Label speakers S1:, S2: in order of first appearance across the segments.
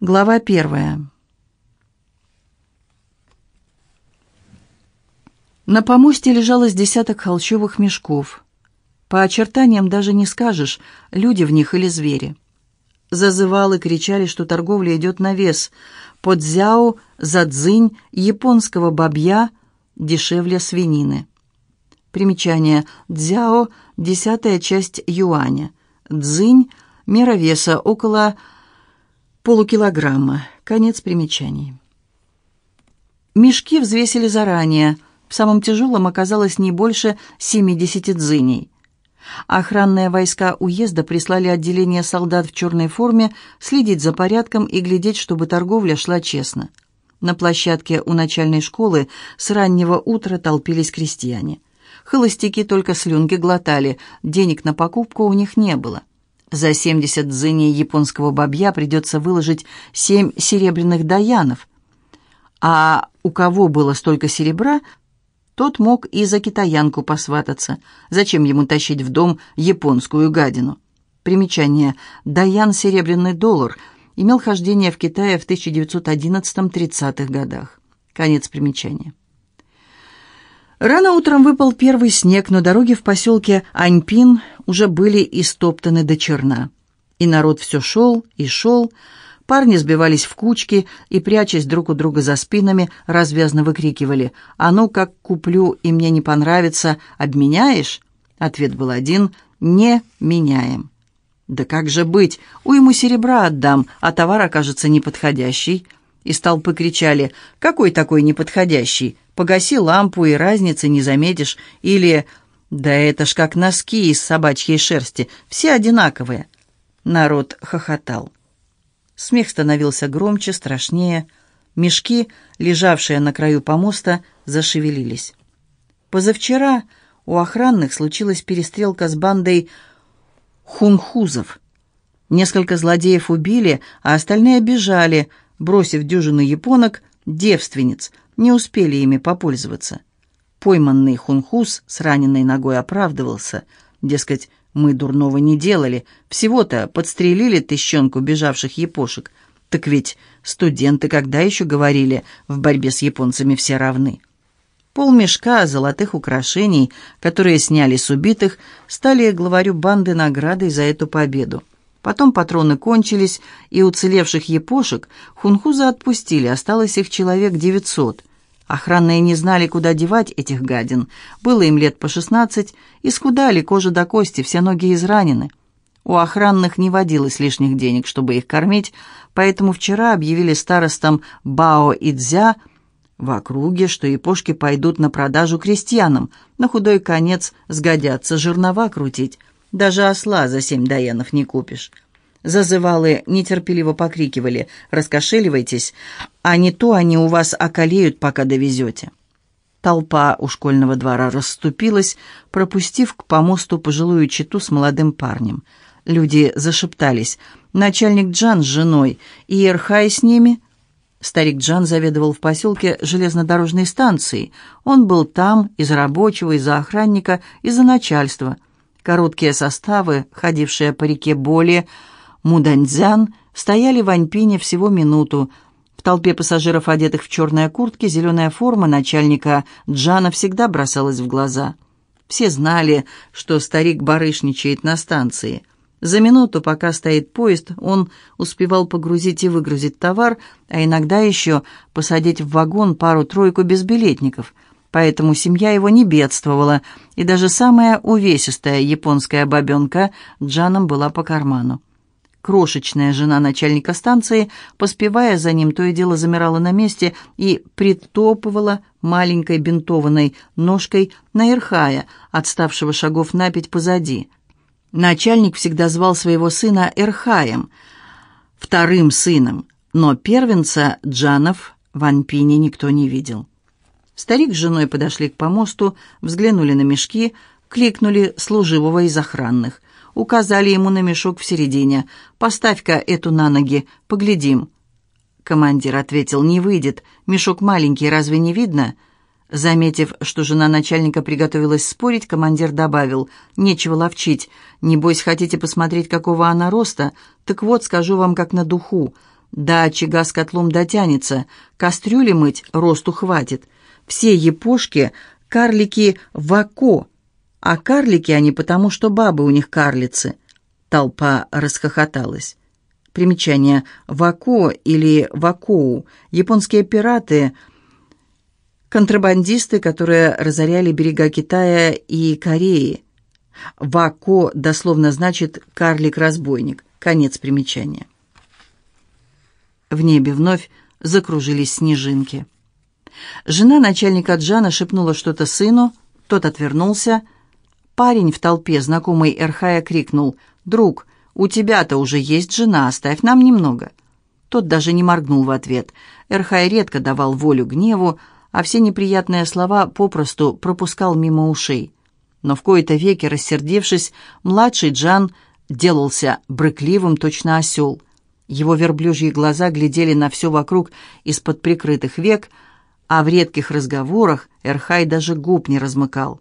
S1: Глава первая. На помосте лежало десяток холщовых мешков. По очертаниям даже не скажешь, люди в них или звери. Зазывалы кричали, что торговля идет на вес. Под зяо за дзынь японского бабья дешевле свинины. Примечание. Дзяо – десятая часть юаня. Дзынь – мера веса около полукилограмма. Конец примечаний. Мешки взвесили заранее. В самом тяжелом оказалось не больше 70 дзыней. Охранные войска уезда прислали отделение солдат в черной форме следить за порядком и глядеть, чтобы торговля шла честно. На площадке у начальной школы с раннего утра толпились крестьяне. Холостяки только слюнки глотали, денег на покупку у них не было. За 70 дзыней японского бабья придется выложить семь серебряных даянов. А у кого было столько серебра, тот мог и за китаянку посвататься. Зачем ему тащить в дом японскую гадину? Примечание. Даян «Серебряный доллар» имел хождение в Китае в 1911-30-х годах. Конец примечания. Рано утром выпал первый снег, но дороги в поселке Аньпин уже были истоптаны до черна. И народ все шел и шел. Парни сбивались в кучки и, прячась друг у друга за спинами, развязно выкрикивали «А ну, как куплю, и мне не понравится, обменяешь?» Ответ был один «Не меняем». «Да как же быть? У ему серебра отдам, а товар окажется неподходящий». Из толпы кричали «Какой такой неподходящий? Погаси лампу, и разницы не заметишь». Или «Да это ж как носки из собачьей шерсти, все одинаковые». Народ хохотал. Смех становился громче, страшнее. Мешки, лежавшие на краю помоста, зашевелились. Позавчера у охранных случилась перестрелка с бандой хунхузов. Несколько злодеев убили, а остальные бежали, бросив дюжину японок, девственниц, не успели ими попользоваться. Пойманный хунхуз с раненой ногой оправдывался. Дескать, мы дурного не делали, всего-то подстрелили тыщенку бежавших япошек. Так ведь студенты когда еще говорили, в борьбе с японцами все равны. Полмешка золотых украшений, которые сняли с убитых, стали главарю банды наградой за эту победу. Потом патроны кончились, и уцелевших япошек хунхуза отпустили, осталось их человек девятьсот. Охранные не знали, куда девать этих гадин. Было им лет по шестнадцать, исхудали, кожа до кости, все ноги изранены. У охранных не водилось лишних денег, чтобы их кормить, поэтому вчера объявили старостам Бао и Дзя в округе, что япошки пойдут на продажу крестьянам, на худой конец сгодятся жернова крутить. Даже осла за семь даянов не купишь. Зазывалы нетерпеливо покрикивали «Раскошеливайтесь, а не то они у вас околеют, пока довезете». Толпа у школьного двора расступилась, пропустив к помосту пожилую читу с молодым парнем. Люди зашептались. Начальник Джан с женой и Эрхай с ними. Старик Джан заведовал в поселке железнодорожной станции. Он был там из рабочего, из-за охранника, из-за начальства. Короткие составы, ходившие по реке Боли, Муданьцзян стояли в Аньпине всего минуту. В толпе пассажиров, одетых в черные куртки, зеленая форма начальника Джана всегда бросалась в глаза. Все знали, что старик барышничает на станции. За минуту, пока стоит поезд, он успевал погрузить и выгрузить товар, а иногда еще посадить в вагон пару-тройку безбилетников. Поэтому семья его не бедствовала, и даже самая увесистая японская бабенка Джаном была по карману. Крошечная жена начальника станции, поспевая за ним, то и дело замирала на месте и притопывала маленькой бинтованной ножкой на Ирхая, отставшего шагов на пять позади. Начальник всегда звал своего сына Эрхаем, вторым сыном, но первенца Джанов в Анпине никто не видел. Старик с женой подошли к помосту, взглянули на мешки, кликнули служивого из охранных указали ему на мешок в середине. «Поставь-ка эту на ноги, поглядим». Командир ответил, «Не выйдет, мешок маленький, разве не видно?» Заметив, что жена начальника приготовилась спорить, командир добавил, «Нечего ловчить. Небось, хотите посмотреть, какого она роста? Так вот, скажу вам, как на духу. До очага с котлом дотянется, кастрюли мыть росту хватит. Все епошки — карлики вако, а карлики они потому, что бабы у них карлицы. Толпа расхохоталась. Примечание «Вако» или «Вакоу» — японские пираты, контрабандисты, которые разоряли берега Китая и Кореи. «Вако» дословно значит «карлик-разбойник». Конец примечания. В небе вновь закружились снежинки. Жена начальника Джана шепнула что-то сыну, тот отвернулся. Парень в толпе, знакомый Эрхая, крикнул «Друг, у тебя-то уже есть жена, оставь нам немного». Тот даже не моргнул в ответ. Эрхай редко давал волю гневу, а все неприятные слова попросту пропускал мимо ушей. Но в кои-то веки, рассердевшись, младший Джан делался брыкливым, точно осел. Его верблюжьи глаза глядели на все вокруг из-под прикрытых век, а в редких разговорах Эрхай даже губ не размыкал.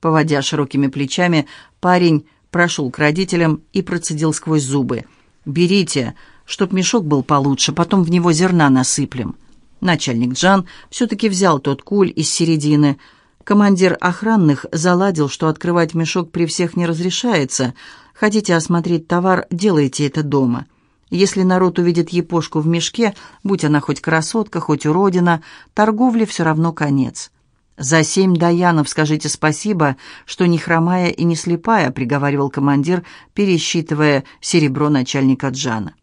S1: Поводя широкими плечами, парень прошел к родителям и процедил сквозь зубы. «Берите, чтоб мешок был получше, потом в него зерна насыплем». Начальник Джан все-таки взял тот куль из середины. Командир охранных заладил, что открывать мешок при всех не разрешается. Хотите осмотреть товар, делайте это дома. Если народ увидит епошку в мешке, будь она хоть красотка, хоть уродина, торговле все равно конец. «За семь даянов скажите спасибо, что не хромая и не слепая», — приговаривал командир, пересчитывая серебро начальника Джана.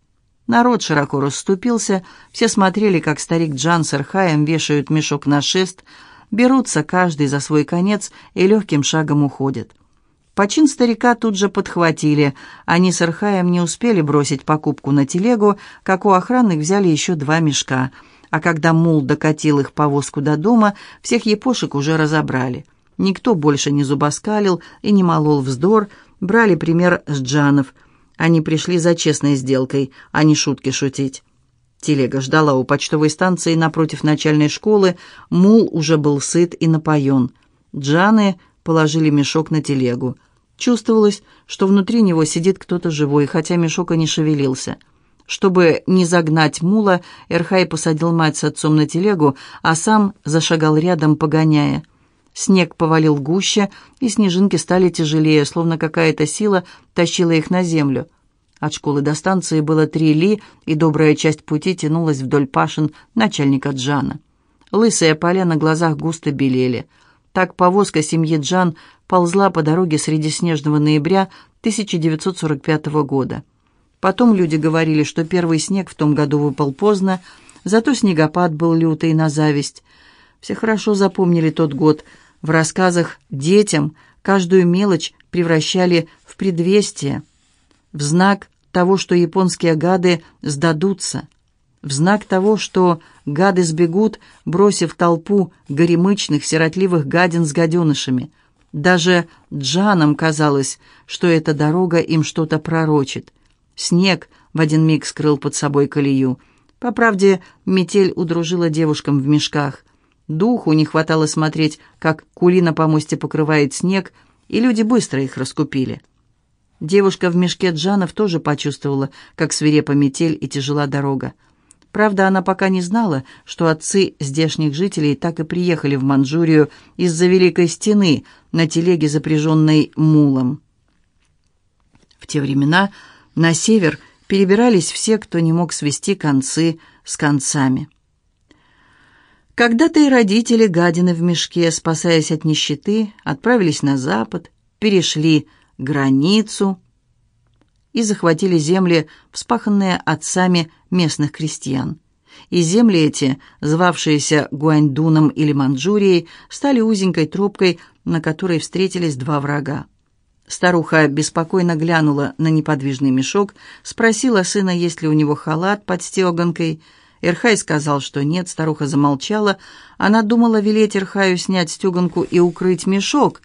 S1: Народ широко расступился, все смотрели, как старик Джан с Архаем вешают мешок на шест, берутся каждый за свой конец и легким шагом уходят. Почин старика тут же подхватили. Они с Архаем не успели бросить покупку на телегу, как у охранных взяли еще два мешка — а когда мул докатил их повозку до дома, всех епошек уже разобрали. Никто больше не зубоскалил и не молол вздор, брали пример с Джанов. Они пришли за честной сделкой, а не шутки шутить. Телега ждала у почтовой станции напротив начальной школы, мул уже был сыт и напоен. Джаны положили мешок на телегу. Чувствовалось, что внутри него сидит кто-то живой, хотя мешок и не шевелился. Чтобы не загнать мула, Эрхай посадил мать с отцом на телегу, а сам зашагал рядом, погоняя. Снег повалил гуще, и снежинки стали тяжелее, словно какая-то сила тащила их на землю. От школы до станции было три ли, и добрая часть пути тянулась вдоль пашин начальника Джана. Лысые поля на глазах густо белели. Так повозка семьи Джан ползла по дороге среди снежного ноября 1945 года. Потом люди говорили, что первый снег в том году выпал поздно, зато снегопад был лютый на зависть. Все хорошо запомнили тот год. В рассказах детям каждую мелочь превращали в предвестие, в знак того, что японские гады сдадутся, в знак того, что гады сбегут, бросив толпу горемычных, сиротливых гадин с гаденышами. Даже Джанам казалось, что эта дорога им что-то пророчит. Снег в один миг скрыл под собой колею. По правде, метель удружила девушкам в мешках. Духу не хватало смотреть, как кули на помосте покрывает снег, и люди быстро их раскупили. Девушка в мешке Джанов тоже почувствовала, как свирепа метель и тяжела дорога. Правда, она пока не знала, что отцы здешних жителей так и приехали в Манчжурию из-за Великой Стены на телеге, запряженной мулом. В те времена на север перебирались все, кто не мог свести концы с концами. Когда-то и родители гадины в мешке, спасаясь от нищеты, отправились на запад, перешли границу и захватили земли, вспаханные отцами местных крестьян. И земли эти, звавшиеся Гуаньдуном или Манчжурией, стали узенькой тропкой, на которой встретились два врага. Старуха беспокойно глянула на неподвижный мешок, спросила сына, есть ли у него халат под стеганкой. Эрхай сказал, что нет, старуха замолчала. Она думала велеть Эрхаю снять стеганку и укрыть мешок,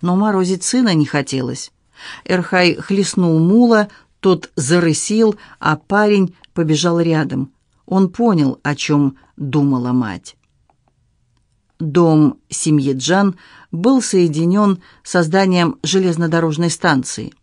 S1: но морозить сына не хотелось. Эрхай хлестнул мула, тот зарысил, а парень побежал рядом. Он понял, о чем думала мать. Дом семьи Джан был соединен с созданием железнодорожной станции.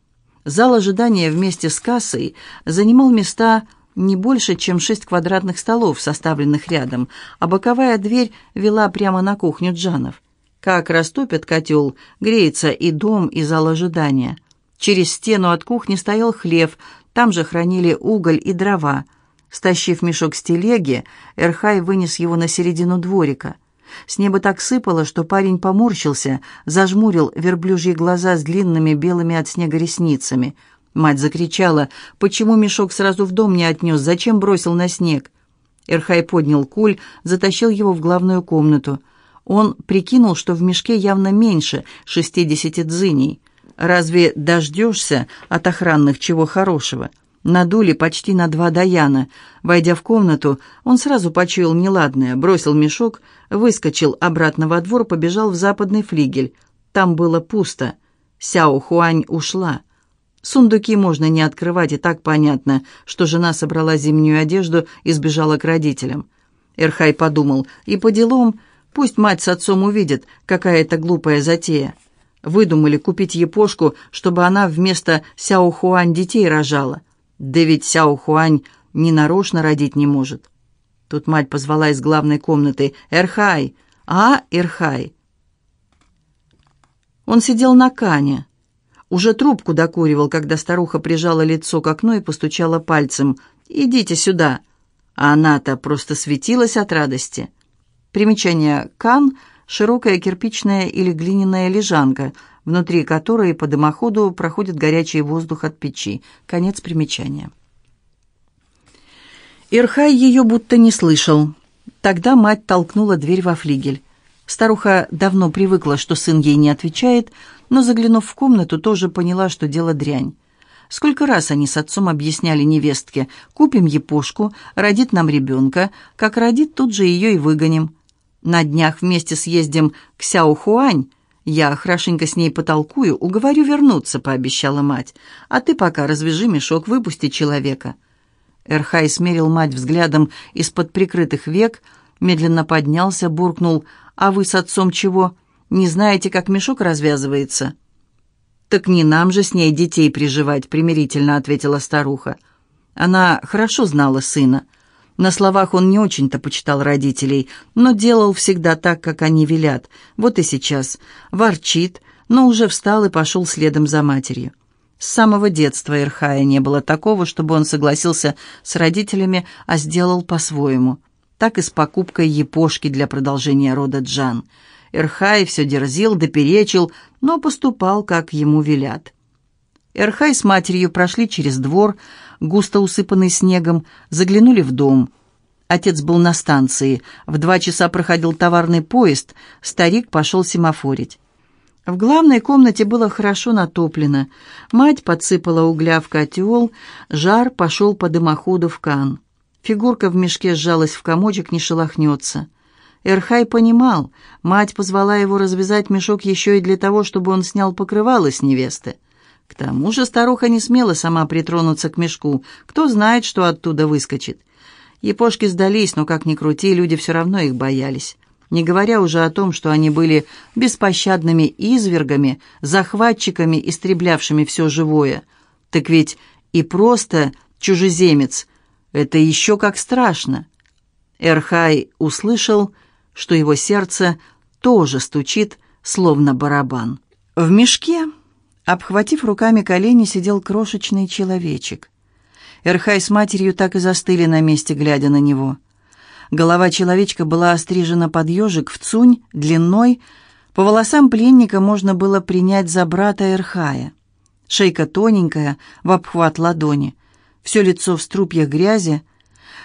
S1: Зал ожидания вместе с кассой занимал места не больше, чем шесть квадратных столов, составленных рядом, а боковая дверь вела прямо на кухню Джанов. Как растопят котел, греется и дом, и зал ожидания. Через стену от кухни стоял хлев, там же хранили уголь и дрова. Стащив мешок с телеги, Эрхай вынес его на середину дворика. С неба так сыпало, что парень поморщился, зажмурил верблюжьи глаза с длинными белыми от снега ресницами. Мать закричала, почему мешок сразу в дом не отнес, зачем бросил на снег? Эрхай поднял куль, затащил его в главную комнату. Он прикинул, что в мешке явно меньше шестидесяти дзыней. Разве дождешься от охранных чего хорошего? Надули почти на два даяна. Войдя в комнату, он сразу почуял неладное, бросил мешок, выскочил обратно во двор, побежал в западный флигель. Там было пусто. Сяо Хуань ушла. Сундуки можно не открывать, и так понятно, что жена собрала зимнюю одежду и сбежала к родителям. Эрхай подумал, и по делам, пусть мать с отцом увидят, какая это глупая затея. Выдумали купить епошку, чтобы она вместо Сяо Хуань детей рожала. Да ведь Сяо Хуань ни нарочно родить не может. Тут мать позвала из главной комнаты «Эрхай! А, Эрхай!» Он сидел на кане. Уже трубку докуривал, когда старуха прижала лицо к окну и постучала пальцем. «Идите сюда!» А она-то просто светилась от радости. Примечание «Кан» — широкая кирпичная или глиняная лежанка — внутри которой по дымоходу проходит горячий воздух от печи. Конец примечания. Ирхай ее будто не слышал. Тогда мать толкнула дверь во флигель. Старуха давно привыкла, что сын ей не отвечает, но, заглянув в комнату, тоже поняла, что дело дрянь. Сколько раз они с отцом объясняли невестке, купим епошку, родит нам ребенка, как родит, тут же ее и выгоним. На днях вместе съездим к Сяохуань, «Я хорошенько с ней потолкую, уговорю вернуться», — пообещала мать. «А ты пока развяжи мешок, выпусти человека». Эрхай смерил мать взглядом из-под прикрытых век, медленно поднялся, буркнул. «А вы с отцом чего? Не знаете, как мешок развязывается?» «Так не нам же с ней детей приживать», — примирительно ответила старуха. Она хорошо знала сына. На словах он не очень-то почитал родителей, но делал всегда так, как они велят. Вот и сейчас. Ворчит, но уже встал и пошел следом за матерью. С самого детства Ирхая не было такого, чтобы он согласился с родителями, а сделал по-своему. Так и с покупкой епошки для продолжения рода Джан. Эрхай все дерзил, доперечил, но поступал, как ему велят. Эрхай с матерью прошли через двор, густо усыпанный снегом, заглянули в дом. Отец был на станции. В два часа проходил товарный поезд. Старик пошел семафорить. В главной комнате было хорошо натоплено. Мать подсыпала угля в котел, жар пошел по дымоходу в кан. Фигурка в мешке сжалась в комочек, не шелохнется. Эрхай понимал, мать позвала его развязать мешок еще и для того, чтобы он снял покрывало с невесты. К тому же старуха не смела сама притронуться к мешку. Кто знает, что оттуда выскочит. Япошки сдались, но, как ни крути, люди все равно их боялись. Не говоря уже о том, что они были беспощадными извергами, захватчиками, истреблявшими все живое. Так ведь и просто чужеземец — это еще как страшно. Эрхай услышал, что его сердце тоже стучит, словно барабан. В мешке Обхватив руками колени, сидел крошечный человечек. Эрхай с матерью так и застыли на месте, глядя на него. Голова человечка была острижена под ежик в цунь, длиной. По волосам пленника можно было принять за брата Эрхая. Шейка тоненькая, в обхват ладони. Все лицо в струпьях грязи.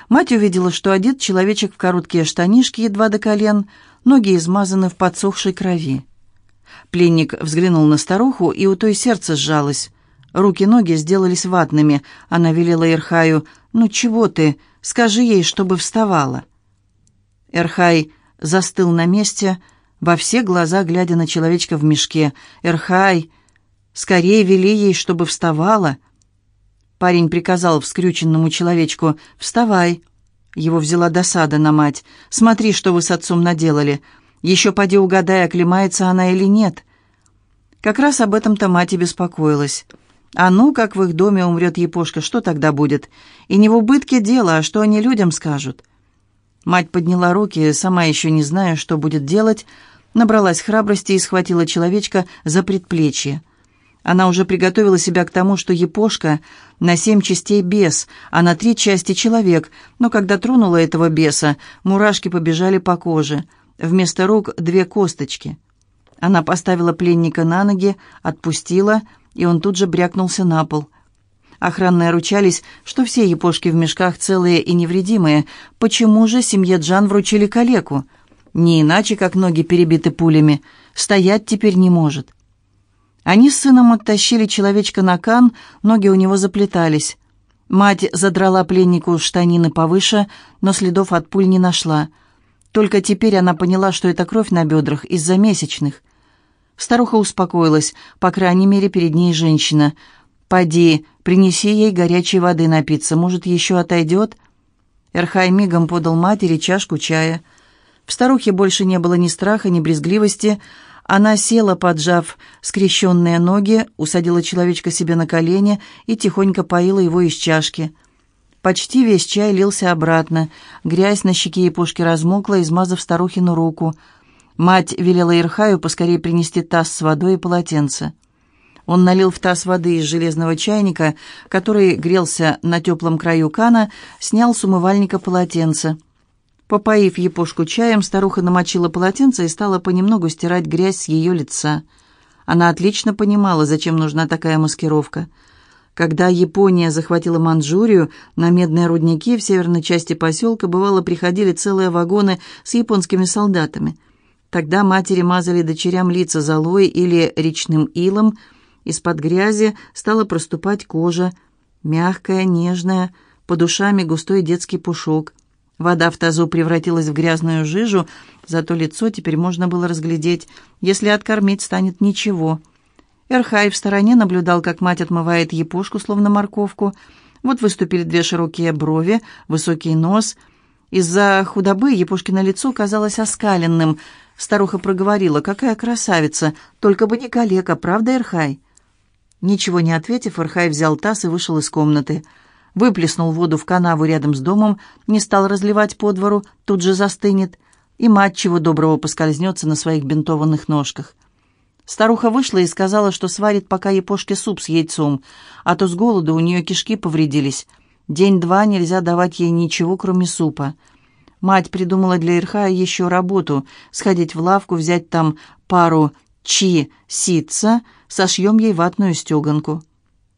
S1: Мать увидела, что одет человечек в короткие штанишки, едва до колен, ноги измазаны в подсохшей крови. Пленник взглянул на старуху, и у той сердце сжалось. Руки-ноги сделались ватными. Она велела Ирхаю, «Ну чего ты? Скажи ей, чтобы вставала». Эрхай застыл на месте, во все глаза глядя на человечка в мешке. «Эрхай, скорее вели ей, чтобы вставала». Парень приказал вскрюченному человечку «Вставай». Его взяла досада на мать. «Смотри, что вы с отцом наделали. Еще поди угадай, оклемается она или нет. Как раз об этом-то мать и беспокоилась. А ну, как в их доме умрет Япошка, что тогда будет? И не в убытке дело, а что они людям скажут?» Мать подняла руки, сама еще не зная, что будет делать, набралась храбрости и схватила человечка за предплечье. Она уже приготовила себя к тому, что Япошка на семь частей бес, а на три части человек, но когда тронула этого беса, мурашки побежали по коже. Вместо рук две косточки. Она поставила пленника на ноги, отпустила, и он тут же брякнулся на пол. Охранные ручались, что все япошки в мешках целые и невредимые. Почему же семье Джан вручили калеку? Не иначе, как ноги перебиты пулями. Стоять теперь не может. Они с сыном оттащили человечка на кан, ноги у него заплетались. Мать задрала пленнику штанины повыше, но следов от пуль не нашла. Только теперь она поняла, что это кровь на бедрах из-за месячных. Старуха успокоилась, по крайней мере, перед ней женщина. «Поди, принеси ей горячей воды напиться, может, еще отойдет?» Эрхай мигом подал матери чашку чая. В старухе больше не было ни страха, ни брезгливости, она села, поджав скрещенные ноги, усадила человечка себе на колени и тихонько поила его из чашки. Почти весь чай лился обратно. Грязь на щеке Япушки размокла, измазав старухину руку. Мать велела Ирхаю поскорее принести таз с водой и полотенце. Он налил в таз воды из железного чайника, который грелся на теплом краю кана, снял с умывальника полотенце. Попоив Япошку чаем, старуха намочила полотенце и стала понемногу стирать грязь с ее лица. Она отлично понимала, зачем нужна такая маскировка. Когда Япония захватила Манчжурию, на медные рудники в северной части поселка бывало приходили целые вагоны с японскими солдатами. Тогда матери мазали дочерям лица золой или речным илом, из-под грязи стала проступать кожа, мягкая, нежная, под ушами густой детский пушок – Вода в тазу превратилась в грязную жижу, зато лицо теперь можно было разглядеть. Если откормить, станет ничего. Эрхай в стороне наблюдал, как мать отмывает епушку, словно морковку. Вот выступили две широкие брови, высокий нос. Из-за худобы Епушкино лицо казалось оскаленным. Старуха проговорила, «Какая красавица! Только бы не калека, правда, Эрхай?» Ничего не ответив, Эрхай взял таз и вышел из комнаты выплеснул воду в канаву рядом с домом, не стал разливать по двору, тут же застынет, и мать чего доброго поскользнется на своих бинтованных ножках. Старуха вышла и сказала, что сварит пока епошке суп с яйцом, а то с голоду у нее кишки повредились. День-два нельзя давать ей ничего, кроме супа. Мать придумала для Ирхая еще работу — сходить в лавку, взять там пару чи ситца, сошьем ей ватную стеганку.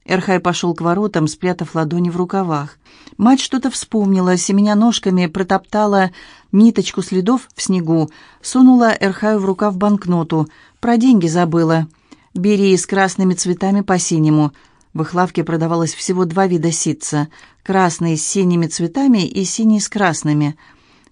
S1: Эрхай пошел к воротам, спрятав ладони в рукавах. Мать что-то вспомнила, семеня ножками протоптала ниточку следов в снегу, сунула Эрхаю в рукав банкноту. Про деньги забыла. «Бери с красными цветами по-синему». В их лавке продавалось всего два вида ситца. Красный с синими цветами и синий с красными.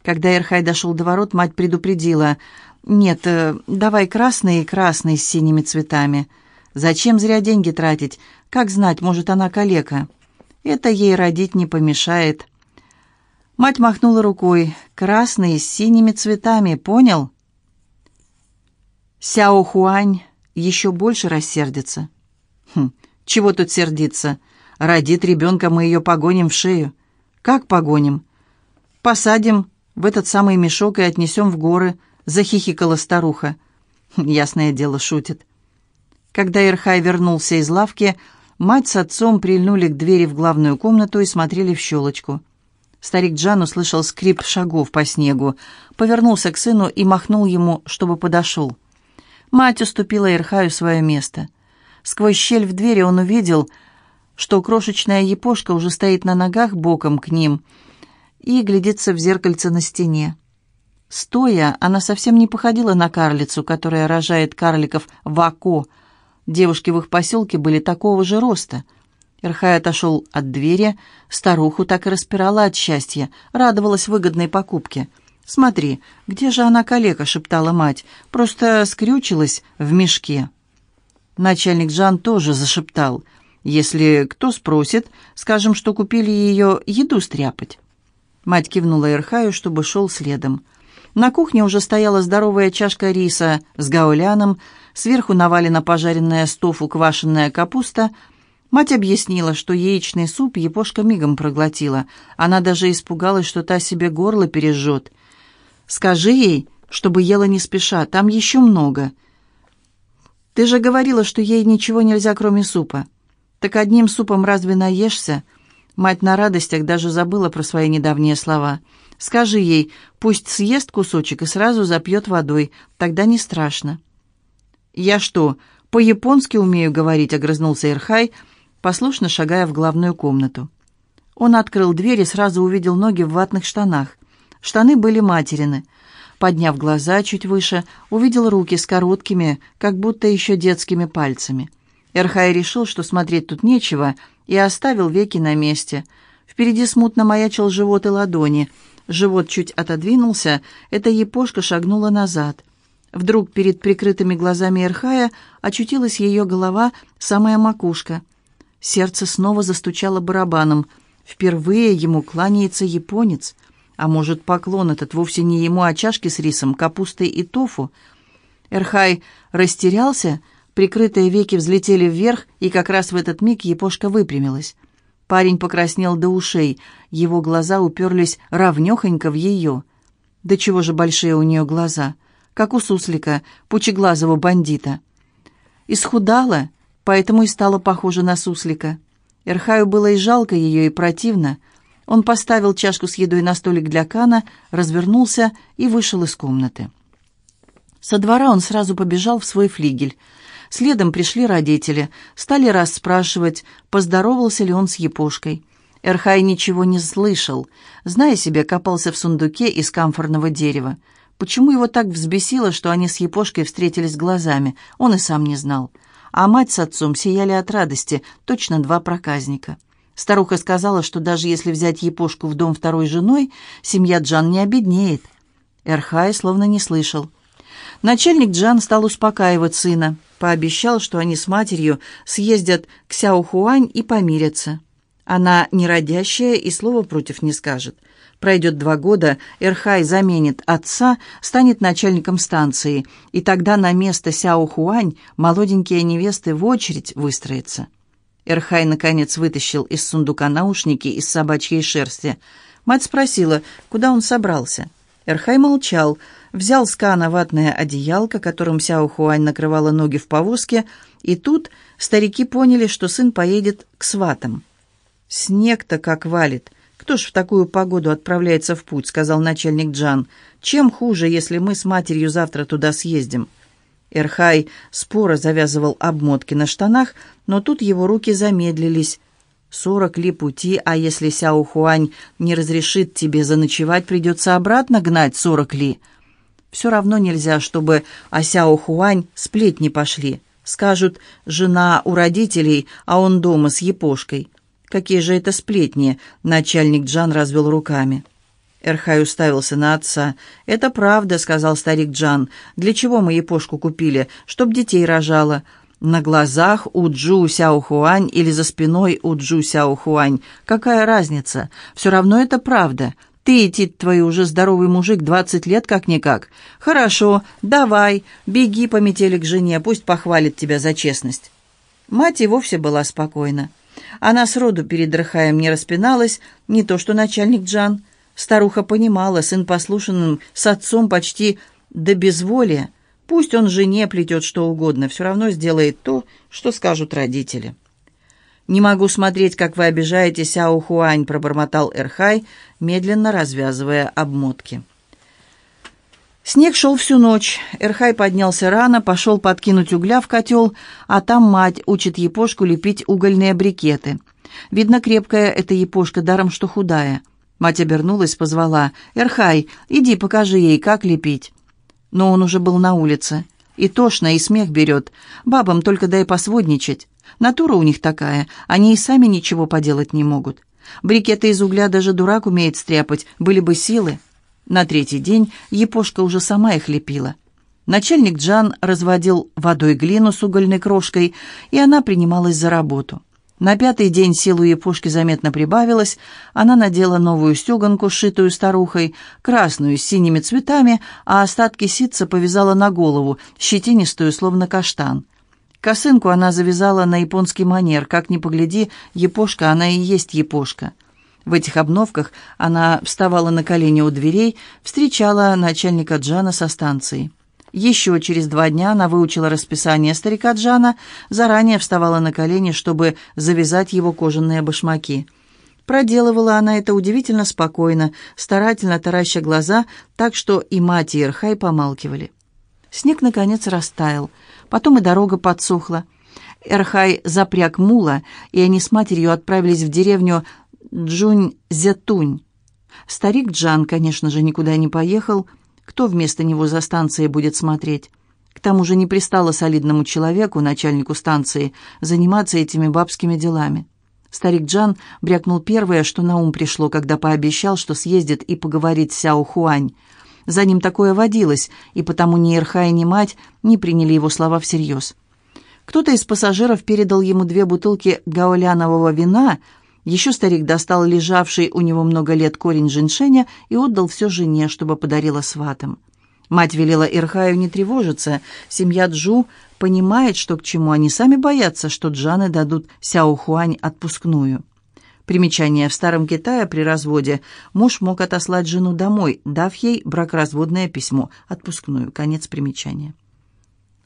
S1: Когда Эрхай дошел до ворот, мать предупредила. «Нет, э, давай красный и красный с синими цветами». «Зачем зря деньги тратить? Как знать, может, она калека. Это ей родить не помешает. Мать махнула рукой. Красный с синими цветами, понял? Сяо Хуань еще больше рассердится. Хм, чего тут сердиться? Родит ребенка, мы ее погоним в шею. Как погоним? Посадим в этот самый мешок и отнесем в горы, захихикала старуха. Ясное дело, шутит. Когда Ирхай вернулся из лавки, Мать с отцом прильнули к двери в главную комнату и смотрели в щелочку. Старик Джан услышал скрип шагов по снегу, повернулся к сыну и махнул ему, чтобы подошел. Мать уступила Ирхаю свое место. Сквозь щель в двери он увидел, что крошечная епошка уже стоит на ногах боком к ним и глядится в зеркальце на стене. Стоя, она совсем не походила на карлицу, которая рожает карликов в око, Девушки в их поселке были такого же роста. Ирхай отошел от двери, старуху так и распирала от счастья, радовалась выгодной покупке. «Смотри, где же она калека?» — шептала мать. «Просто скрючилась в мешке». Начальник Жан тоже зашептал. «Если кто спросит, скажем, что купили ее еду стряпать». Мать кивнула Ирхаю, чтобы шел следом. На кухне уже стояла здоровая чашка риса с гауляном, Сверху навалена пожаренная стофу квашеная капуста. Мать объяснила, что яичный суп Епошка мигом проглотила. Она даже испугалась, что та себе горло пережжет. «Скажи ей, чтобы ела не спеша, там еще много». «Ты же говорила, что ей ничего нельзя, кроме супа». «Так одним супом разве наешься?» Мать на радостях даже забыла про свои недавние слова. «Скажи ей, пусть съест кусочек и сразу запьет водой, тогда не страшно». «Я что, по-японски умею говорить?» — огрызнулся Ирхай, послушно шагая в главную комнату. Он открыл дверь и сразу увидел ноги в ватных штанах. Штаны были материны. Подняв глаза чуть выше, увидел руки с короткими, как будто еще детскими пальцами. Эрхай решил, что смотреть тут нечего — и оставил веки на месте. Впереди смутно маячил живот и ладони. Живот чуть отодвинулся, эта епошка шагнула назад. Вдруг перед прикрытыми глазами Эрхая очутилась ее голова, самая макушка. Сердце снова застучало барабаном. Впервые ему кланяется японец. А может, поклон этот вовсе не ему, а чашки с рисом, капустой и тофу? Эрхай растерялся, Прикрытые веки взлетели вверх, и как раз в этот миг Епошка выпрямилась. Парень покраснел до ушей, его глаза уперлись равнехонько в ее. Да чего же большие у нее глаза, как у суслика, пучеглазого бандита. Исхудала, поэтому и стала похожа на суслика. Эрхаю было и жалко ее, и противно. Он поставил чашку с едой на столик для Кана, развернулся и вышел из комнаты. Со двора он сразу побежал в свой флигель — Следом пришли родители, стали расспрашивать, поздоровался ли он с Епошкой. Эрхай ничего не слышал, зная себе, копался в сундуке из камфорного дерева. Почему его так взбесило, что они с Епошкой встретились глазами, он и сам не знал. А мать с отцом сияли от радости, точно два проказника. Старуха сказала, что даже если взять Епошку в дом второй женой, семья Джан не обеднеет. Эрхай словно не слышал. Начальник Джан стал успокаивать сына, пообещал, что они с матерью съездят к Сяохуань и помирятся. Она неродящая и слова против не скажет. Пройдет два года, Эрхай заменит отца, станет начальником станции, и тогда на место Сяохуань молоденькие невесты в очередь выстроятся. Эрхай, наконец, вытащил из сундука наушники из собачьей шерсти. Мать спросила, куда он собрался. Эрхай молчал, взял с Кана ватное одеялко, которым Сяо Хуань накрывала ноги в повозке, и тут старики поняли, что сын поедет к сватам. «Снег-то как валит! Кто ж в такую погоду отправляется в путь?» — сказал начальник Джан. «Чем хуже, если мы с матерью завтра туда съездим?» Эрхай споро завязывал обмотки на штанах, но тут его руки замедлились. «Сорок ли пути, а если Сяо Хуань не разрешит тебе заночевать, придется обратно гнать сорок ли?» Все равно нельзя, чтобы о Сяо Хуань сплетни пошли. Скажут, жена у родителей, а он дома с епошкой. Какие же это сплетни? Начальник Джан развел руками. Эрхай уставился на отца. «Это правда», — сказал старик Джан. «Для чего мы епошку купили? Чтоб детей рожала. На глазах у Джу Сяохуань или за спиной у Джу Сяохуань. Какая разница? Все равно это правда. Ты, Тит, твой уже здоровый мужик, двадцать лет как-никак. Хорошо, давай, беги по метели к жене, пусть похвалит тебя за честность». Мать и вовсе была спокойна. Она сроду перед Рахаем не распиналась, не то что начальник Джан. Старуха понимала, сын послушанным с отцом почти до безволия. Пусть он жене плетет что угодно, все равно сделает то, что скажут родители. «Не могу смотреть, как вы обижаете Сяо Хуань», — пробормотал Эрхай, медленно развязывая обмотки. Снег шел всю ночь. Эрхай поднялся рано, пошел подкинуть угля в котел, а там мать учит епошку лепить угольные брикеты. Видно, крепкая эта епошка, даром что худая. Мать обернулась, позвала. «Эрхай, иди покажи ей, как лепить». Но он уже был на улице. И тошно, и смех берет. Бабам только дай посводничать. Натура у них такая, они и сами ничего поделать не могут. Брикеты из угля даже дурак умеет стряпать, были бы силы. На третий день Епошка уже сама их лепила. Начальник Джан разводил водой глину с угольной крошкой, и она принималась за работу. На пятый день силу Епошки заметно прибавилась, она надела новую стеганку, сшитую старухой, красную с синими цветами, а остатки ситца повязала на голову, щетинистую, словно каштан. Косынку она завязала на японский манер. Как ни погляди, япошка, она и есть япошка. В этих обновках она вставала на колени у дверей, встречала начальника Джана со станции. Еще через два дня она выучила расписание старика Джана, заранее вставала на колени, чтобы завязать его кожаные башмаки. Проделывала она это удивительно спокойно, старательно тараща глаза, так что и мать, и Ирхай помалкивали. Снег, наконец, растаял. Потом и дорога подсохла. Эрхай запряг мула, и они с матерью отправились в деревню Джунь-Зятунь. Старик Джан, конечно же, никуда не поехал. Кто вместо него за станцией будет смотреть? К тому же не пристало солидному человеку, начальнику станции, заниматься этими бабскими делами. Старик Джан брякнул первое, что на ум пришло, когда пообещал, что съездит и поговорит с Сяо Хуань. За ним такое водилось, и потому ни Ирхай, ни мать не приняли его слова всерьез. Кто-то из пассажиров передал ему две бутылки гаулянового вина, еще старик достал лежавший у него много лет корень женьшеня и отдал все жене, чтобы подарила сватам. Мать велела Ирхаю не тревожиться. Семья Джу понимает, что к чему. Они сами боятся, что Джаны дадут Сяо Хуань отпускную. Примечание. В Старом Китае при разводе муж мог отослать жену домой, дав ей бракоразводное письмо, отпускную. Конец примечания.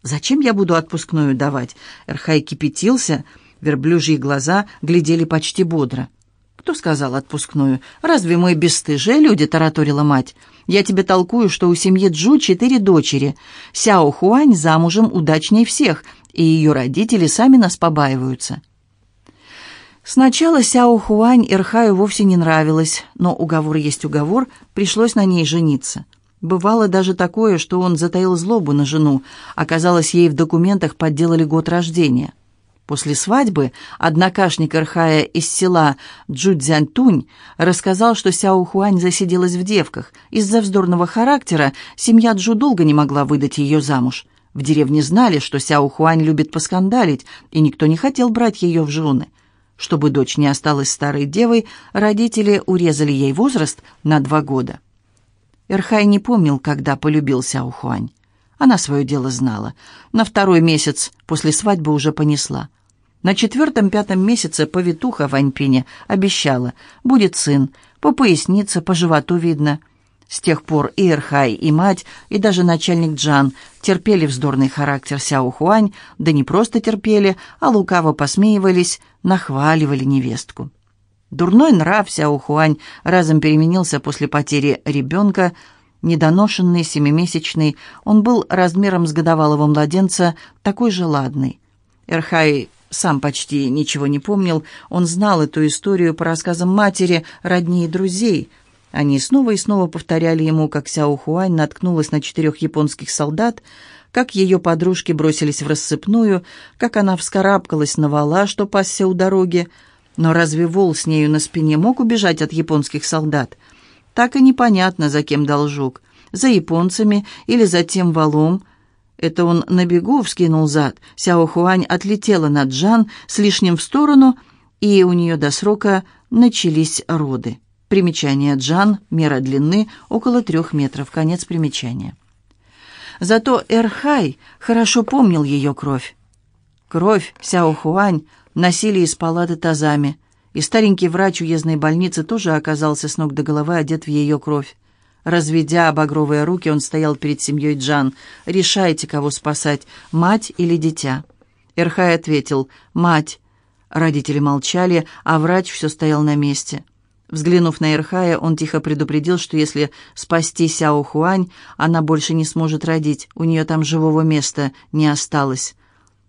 S1: «Зачем я буду отпускную давать?» Эрхай кипятился, верблюжьи глаза глядели почти бодро. «Кто сказал отпускную? Разве мы бесстыжие люди?» — тараторила мать. «Я тебе толкую, что у семьи Джу четыре дочери. Сяо Хуань замужем удачней всех, и ее родители сами нас побаиваются». Сначала Сяо Хуань Ирхаю вовсе не нравилось, но уговор есть уговор, пришлось на ней жениться. Бывало даже такое, что он затаил злобу на жену, оказалось, ей в документах подделали год рождения. После свадьбы однокашник Ирхая из села Джудзянтунь рассказал, что Сяо Хуань засиделась в девках. Из-за вздорного характера семья Джу долго не могла выдать ее замуж. В деревне знали, что Сяо Хуань любит поскандалить, и никто не хотел брать ее в жены. Чтобы дочь не осталась старой девой, родители урезали ей возраст на два года. Эрхай не помнил, когда полюбил Сяохуань. Она свое дело знала. На второй месяц после свадьбы уже понесла. На четвертом-пятом месяце повитуха в Аньпине обещала, будет сын, по пояснице, по животу видно – с тех пор и Эрхай, и мать, и даже начальник Джан терпели вздорный характер Сяо Хуань, да не просто терпели, а лукаво посмеивались, нахваливали невестку. Дурной нрав Сяо Хуань разом переменился после потери ребенка, недоношенный, семимесячный, он был размером с годовалого младенца, такой же ладный. Эрхай сам почти ничего не помнил, он знал эту историю по рассказам матери, родни и друзей – они снова и снова повторяли ему, как Сяо Хуань наткнулась на четырех японских солдат, как ее подружки бросились в рассыпную, как она вскарабкалась на вала, что пасся у дороги. Но разве вол с нею на спине мог убежать от японских солдат? Так и непонятно, за кем должок. За японцами или за тем валом. Это он на бегу вскинул зад. Сяо Хуань отлетела на Джан с лишним в сторону, и у нее до срока начались роды. Примечание Джан, мера длины около трех метров, конец примечания. Зато Эрхай хорошо помнил ее кровь. Кровь Сяо Хуань носили из палаты тазами, и старенький врач уездной больницы тоже оказался с ног до головы одет в ее кровь. Разведя багровые руки, он стоял перед семьей Джан. «Решайте, кого спасать, мать или дитя?» Эрхай ответил «Мать». Родители молчали, а врач все стоял на месте. Взглянув на Ирхая, он тихо предупредил, что если спасти Сяо Хуань, она больше не сможет родить, у нее там живого места не осталось.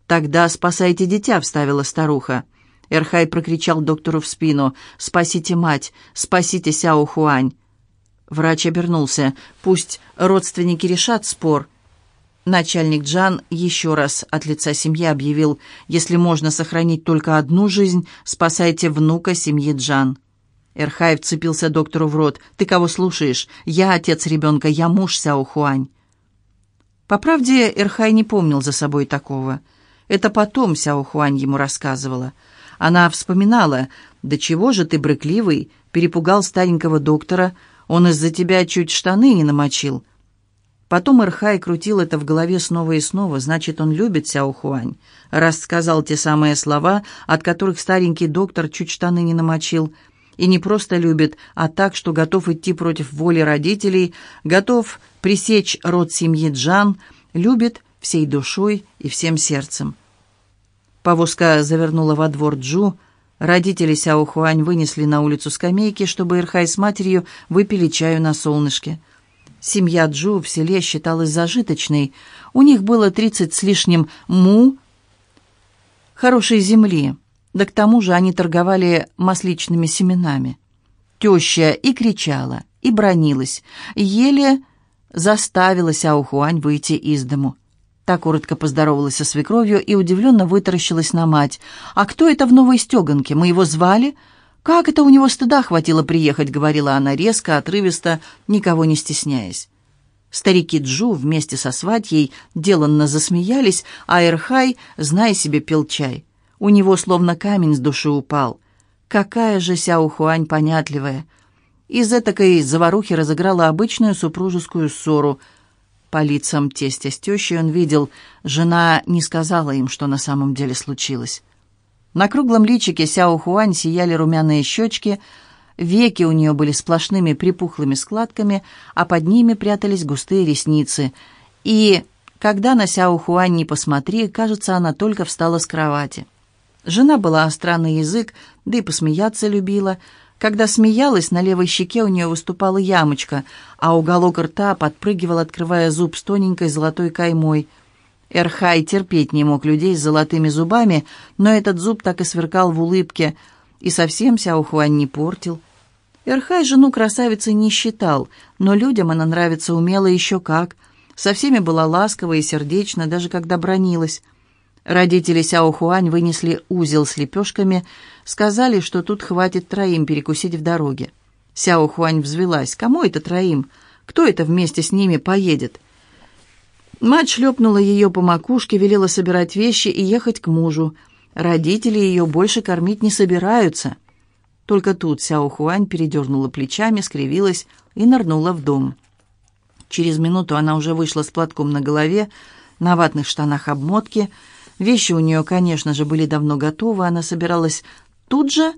S1: «Тогда спасайте дитя», — вставила старуха. Эрхай прокричал доктору в спину. «Спасите мать! Спасите Сяо Хуань!» Врач обернулся. «Пусть родственники решат спор». Начальник Джан еще раз от лица семьи объявил, «Если можно сохранить только одну жизнь, спасайте внука семьи Джан». Эрхай вцепился доктору в рот. «Ты кого слушаешь? Я отец ребенка, я муж Сяо Хуань». По правде, Эрхай не помнил за собой такого. Это потом Сяо Хуань ему рассказывала. Она вспоминала, «Да чего же ты брыкливый?» Перепугал старенького доктора. Он из-за тебя чуть штаны не намочил. Потом Ирхай крутил это в голове снова и снова. Значит, он любит Сяо Хуань. Раз сказал те самые слова, от которых старенький доктор чуть штаны не намочил. И не просто любит, а так, что готов идти против воли родителей, готов пресечь род семьи Джан, любит всей душой и всем сердцем. Повозка завернула во двор Джу. Родители Сяо Хуань вынесли на улицу скамейки, чтобы Ирхай с матерью выпили чаю на солнышке. Семья Джу в селе считалась зажиточной. У них было тридцать с лишним му хорошей земли, да к тому же они торговали масличными семенами. Теща и кричала, и бронилась, еле заставила Сяохуань выйти из дому. Та коротко поздоровалась со свекровью и удивленно вытаращилась на мать. «А кто это в новой стеганке? Мы его звали?» «Как это у него стыда хватило приехать?» — говорила она резко, отрывисто, никого не стесняясь. Старики Джу вместе со сватьей деланно засмеялись, а Эрхай, зная себе, пил чай. У него словно камень с души упал. Какая же Сяо Хуань понятливая! Из этакой заварухи разыграла обычную супружескую ссору. По лицам тестя с тещей он видел, жена не сказала им, что на самом деле случилось. На круглом личике Сяо Хуань сияли румяные щечки, веки у нее были сплошными припухлыми складками, а под ними прятались густые ресницы. И, когда на Сяо Хуань не посмотри, кажется, она только встала с кровати. Жена была остра на язык, да и посмеяться любила. Когда смеялась, на левой щеке у нее выступала ямочка, а уголок рта подпрыгивал, открывая зуб с тоненькой золотой каймой – Эрхай терпеть не мог людей с золотыми зубами, но этот зуб так и сверкал в улыбке, и совсем Сяохуань не портил. Эрхай жену красавицей не считал, но людям она нравится умело еще как. Со всеми была ласкова и сердечна, даже когда бронилась. Родители Сяохуань вынесли узел с лепешками, сказали, что тут хватит троим перекусить в дороге. Сяохуань взвелась. «Кому это троим? Кто это вместе с ними поедет?» Мать шлепнула ее по макушке, велела собирать вещи и ехать к мужу. Родители ее больше кормить не собираются. Только тут Сяо Хуань передернула плечами, скривилась и нырнула в дом. Через минуту она уже вышла с платком на голове, на ватных штанах обмотки. Вещи у нее, конечно же, были давно готовы. Она собиралась тут же,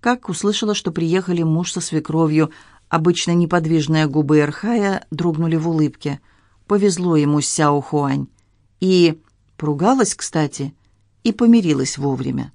S1: как услышала, что приехали муж со свекровью. Обычно неподвижные губы Эрхая дрогнули в улыбке – повезло ему с Сяо Хуань. И поругалась, кстати, и помирилась вовремя.